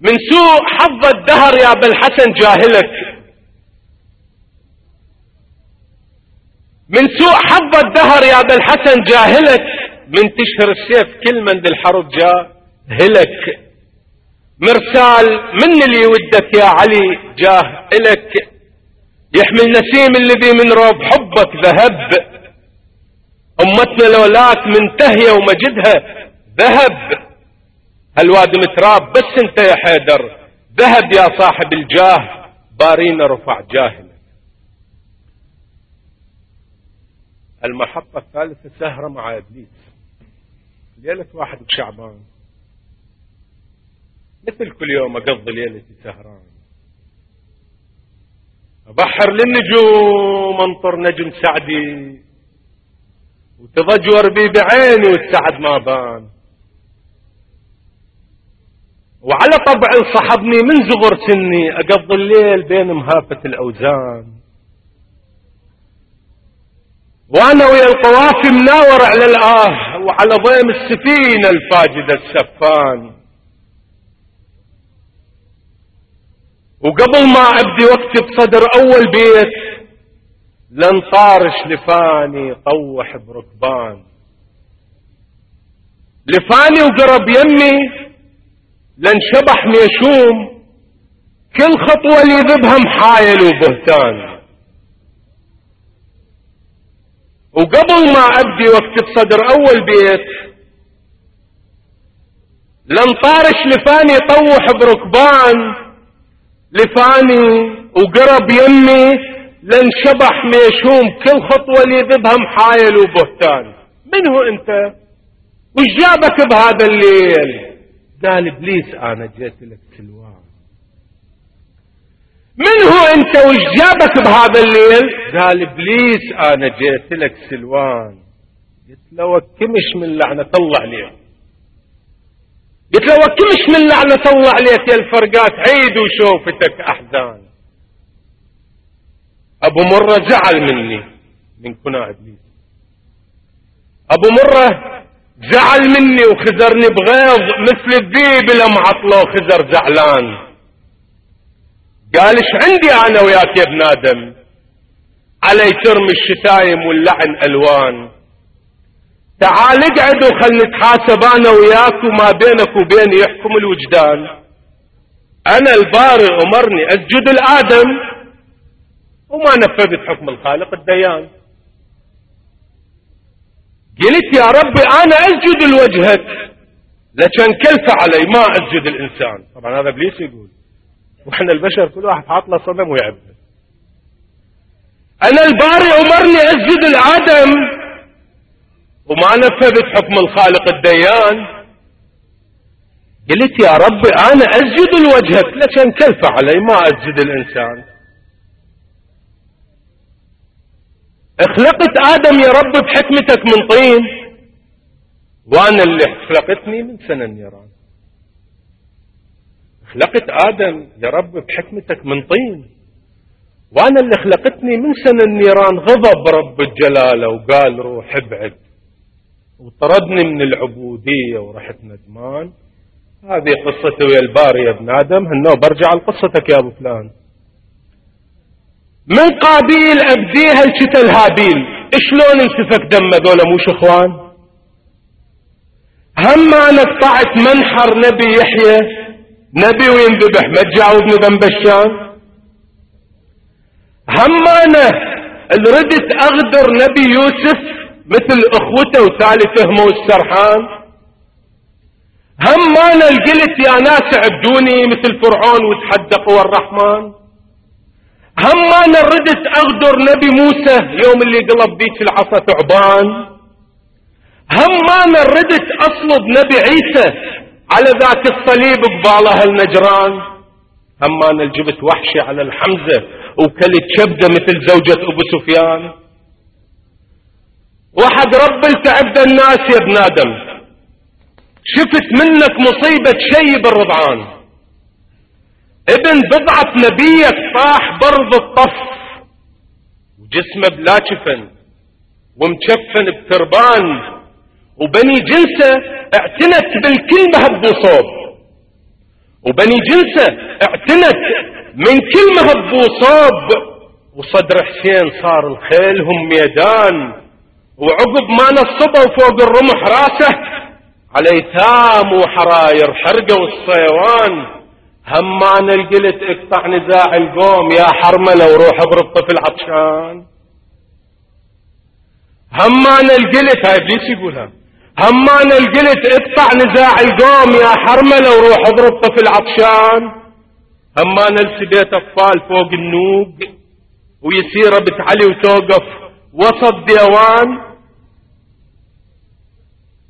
من سوء حظ الدهر يا ابا الحسن جاهلك. من سوء حظ الدهر يا ابا الحسن جاهلك. من تشهر السيف كل من بالحرب جاهلك. مرسال من اللي ودك يا علي جاه إلك يحمل نسيم الذي من روب حبك ذهب. أمتنا لولاك منتهية ومجدها ذهب. هالوادي متراب بس انت يا حيدر ذهب يا صاحب الجاه بارينا رفع جاهل المحطة الثالثة سهرة مع إبليس. ليلة واحد بشعبان مثل كل يوم أقضي ليلتي سهران. أبحر للنجوم أنطر نجم سعدي. وتضجور بي بعيني والسعد ما بان. وعلى طبع صحبني من صغر سني أقضي الليل بين مهافة الأوزان. وأنا ويا القوافي مناور على الآه وعلى ضيم السفينة الفاجدة السفان وقبل ما أبدي واكتب صدر أول بيت لن طارش لفاني طوح بركبان. لفاني وقرب يمي لن شبح ميشوم. كل خطوة اللي يذبها محايل وبهتان. وقبل ما أبدي واكتب صدر أول بيت لن طارش لفاني طوح بركبان. لفاني وقرب يمي لن شبح ميشوم. كل خطوة اللي يذبها محايل وبهتان. من هو أنت؟ وش جابك بهذا الليل؟ قال إبليس أنا جيت لك سلوان من هو أنت؟ وش جابك بهذا الليل؟ قال إبليس أنا جيت لك سلوان قلت له وكمش من لعنة الله عليك. قلت له وكمش من لعنة الله عليك يا الفرقات؟ عيد وشوفتك أحزان. أبو مرة زعل مني من كنا إبليس. أبو مرة زعل مني وخزرني بغيظ مثل الذيب لما عطله خزر زعلان. قال إيش عندي أنا وياك يا ابن آدم؟ علي ترمي الشتايم واللعن ألوان. تعال اقعد وخل نتحاسب أنا وياك وما بينك وبيني يحكم الوجدان. أنا البارئ أمرني أسجد الآدم. وما نفذت حكم الخالق الديان. قلت يا ربي أنا أسجد لوجهك. لكن كلف علي؟ ما أسجد الإنسان. طبعا هذا إبليس يقول. وإحنا البشر كل واحد حاط له صنم ويعبد. أنا البارئ أمرني أسجد الادم وما نفذت حكم الخالق الديان. قلت يا رب أنا أسجد لوجهك. لكن كيف علي؟ ما أسجد الإنسان. اخلقت آدم يا رب بحكمتك من طين. وأنا اللي خلقتني من سنة النيران خلقت آدم يا رب بحكمتك من طين. وأنا اللي خلقتني من سنة النيران غضب رب الجلالة وقال روح ابعد. وطردني من العبودية ورحت ندمان. هذه قصته ويا الباري يا ابن آدم. هنو برجع لقصتك يا أبو فلان. من قابيل أبديها الشتا الهابيل. شلون انسفك دم ذولا مو اخوان هم أنا قطعت منحر نبي يحيى. نبي وينذبح ما تجاوبني ذنب الشام هم أنا ردت أغدر نبي يوسف مثل أخوته وثالثهم والسرحان هم ما نلقلت يا ناس عبدوني مثل فرعون وتحدى قوى الرحمن. هم ما نردت أغدر نبي موسى يوم اللي قلب ذيك العصا ثعبان. هم ما نردت أصلب نبي عيسى على ذاك الصليب قباله النجران هم ما نلجبت وحشي على الحمزة وكلت شبدة مثل زوجة أبو سفيان. وحق رب التعب الناس يا ابن آدم. شفت منك مصيبة شيء بالرضعان. ابن بضعة نبيك طاح برض الطف. وجسمه بلا جفن ومشفن بتربان وبني جنسه اعتنت بالكلمة بصوب وبني جنسه اعتنت من كل مهب وصاب وصدر حسين صار الخيل هم ميدان. وعقب ما نصبوا فوق الرمح راسه على ثام وحراير حرقه والصيوان. همان القلت اقطع نزاع القوم يا حرملة وروح اضرب طفل عطشان. همان القلت هاي ابليس يقولها. همان القلت اقطع نزاع القوم يا حرملة وروح اضرب طفل عطشان. همان السبيت اطفال فوق النوق ويسير بنت علي وتوقف وسط ديوان.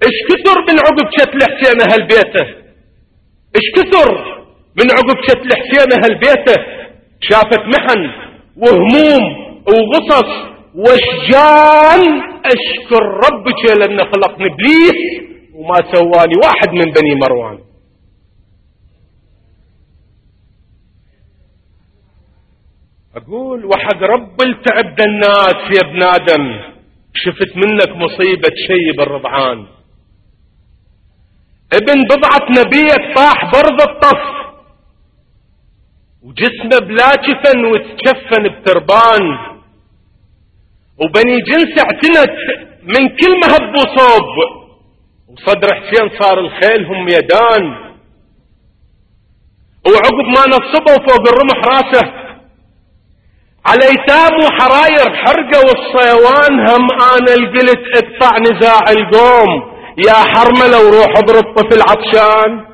إيش كثر من عقب شتل حسين أهل بيته؟ إيش كثر؟ من عقب شتل حسين أهل بيته شافت محن وهموم وغصص واشجان أشكر ربك لأن خلقني إبليس وما سواني واحد من بني مروان. أقول وحق رب التعب الناس يا ابن آدم شفت منك مصيبة شيب الرضعان ابن بضعة نبيك طاح برض الطف. وجسمه بلا جفن وتكفن بتربان. وبني جنس اعتنت من كل مهب وصوب. وصدر حسين صار الخيل هم يدان. وعقب ما نصبوا فوق الرمح راسه على ايتام وحراير حرقة والصيوان هم أنا القلت اقطع نزاع القوم. يا حرملة وروح اضرب طفل عطشان.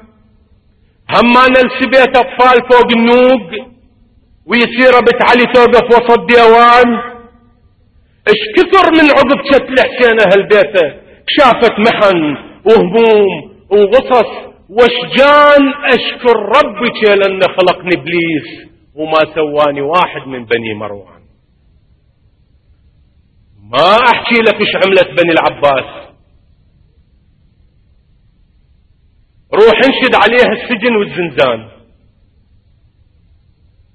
هما نلسي بيت أطفال فوق النوق ويصير بنت علي توقف وسط ديوان. إيش كثر من عقب شتل حسين أهل بيته؟ شافت محن وهموم وغصص. واشجان أشكر ربك لأن خلقني إبليس وما سواني واحد من بني مروان. ما أحكي لك إيش عملت بني العباس. روح انشد عليها السجن والزنزان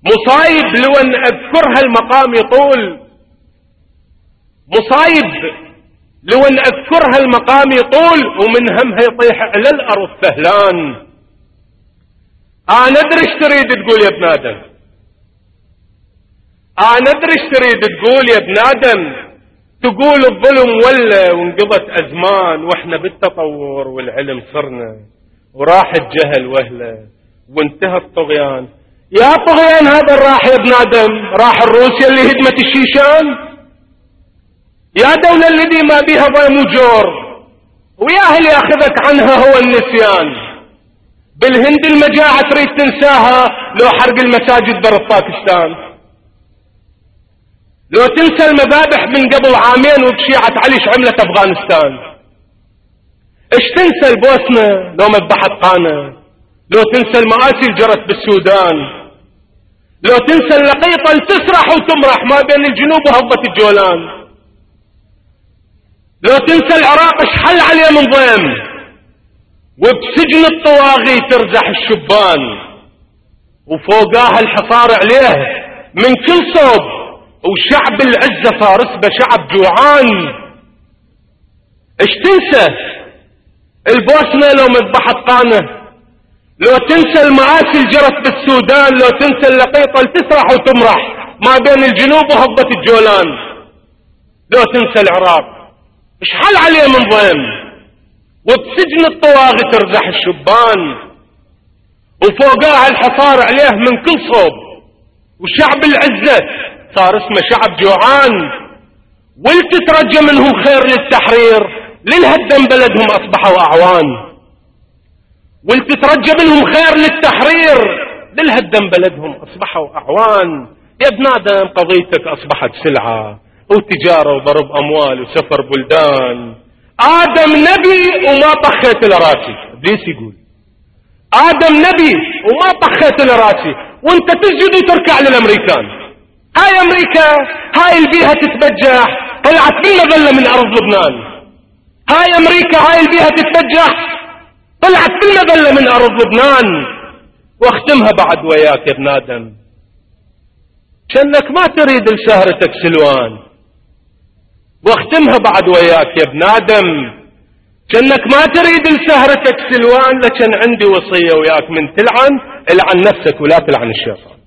مصايب لو أن اذكر هالمقام يطول. مصايب لو أن اذكر هالمقام يطول ومن همها يطيح على الأرض فهلان أنا أدري إيش تريد تقول يا ابن آدم. أنا أدري إيش تريد تقول يا ابن آدم. تقول الظلم ولا وانقضت أزمان وإحنا بالتطور والعلم صرنا. وراح الجهل وهلة وانتهى الطغيان. يا طغيان هذا راح يا ابن آدم راح الروسيا اللي هدمت الشيشان. يا دولة الذي ما بها ضيم وجور. ويا اللي ياخذك عنها هو النسيان. بالهند المجاعة تريد تنساها لو حرق المساجد برا باكستان لو تنسى المذابح من قبل عامين وبشيعة علي عملت أفغانستان. إيش تنسى البوسنة؟ لو مذبحت قانا. لو تنسى المآسي اللي جرت بالسودان. لو تنسى اللقيطة اللي تسرح وتمرح ما بين الجنوب وهضبة الجولان. لو تنسى العراق إيش حل عليه من ضيم. وبسجن الطواغي ترزح الشبان. وفوقاها الحصار عليه من كل صوب. وشعب العزة صار اسمه شعب جوعان. إيش تنسى؟ البوسنة لو مذبحت قانة لو تنسى المآسي الجرت بالسودان لو تنسى اللقيطة اللي تسرح وتمرح. ما بين الجنوب وهضبة الجولان. لو تنسى العراق. إيش حل عليه من ضيم وبسجن الطواغي ترزح الشبان. وفوقاها الحصار عليه من كل صوب. وشعب العزة صار اسمه شعب جوعان. والتترجى منهم خير للتحرير. للهدم بلدهم أصبحوا أعوان. والتترجى منهم خير للتحرير للهدم بلدهم أصبحوا أعوان. يا ابن آدم قضيتك أصبحت سلعة وتجارة وضرب أموال وسفر بلدان. آدم نبي وما طخيت لراسي إبليس يقول آدم نبي وما طخيت لراسي وأنت تسجد وتركع للأمريكان. هاي أمريكا هاي البيها تتبجح. طلعت بالمظلة من أرض لبنان. هاي أمريكا هاي البيها تتفجح طلعت بالمذلة من أرض لبنان. واختمها بعد وياك يا ابن آدم. شنك ما تريد لسهرتك سلوان. واختمها بعد وياك يا ابن آدم. كأنك ما تريد لسهرتك سلوان. لكن عندي وصية وياك. من تلعن العن نفسك ولا تلعن الشيطان.